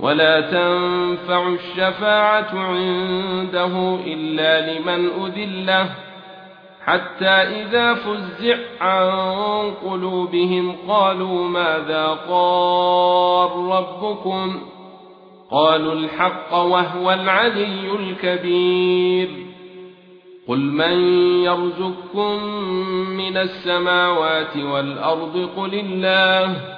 ولا تنفع الشفاعة عنده إلا لمن أذله حتى إذا فزع عن قلوبهم قالوا ماذا قال ربكم؟ قالوا الحق وهو العلي الكبير. قل من يرزقكم من السماوات والأرض؟ قل الله.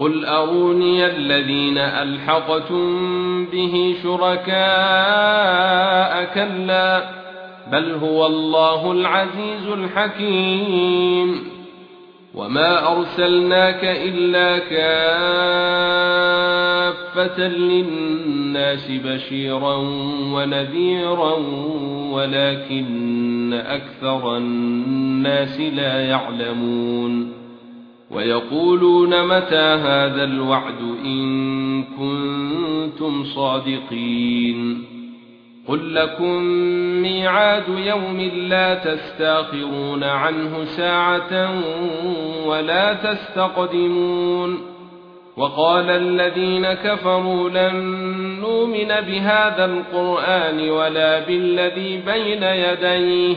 قل اروني الذين الحقتم به شركاء كلا بل هو الله العزيز الحكيم وما ارسلناك الا كافة للناس بشيرا ونذيرا ولكن أكثر الناس لا يعلمون ويقولون متى هذا الوعد إن كنتم صادقين قل لكم ميعاد يوم لا تستأخرون عنه ساعة ولا تستقدمون وقال الذين كفروا لن نؤمن بهذا القرآن ولا بالذي بين يديه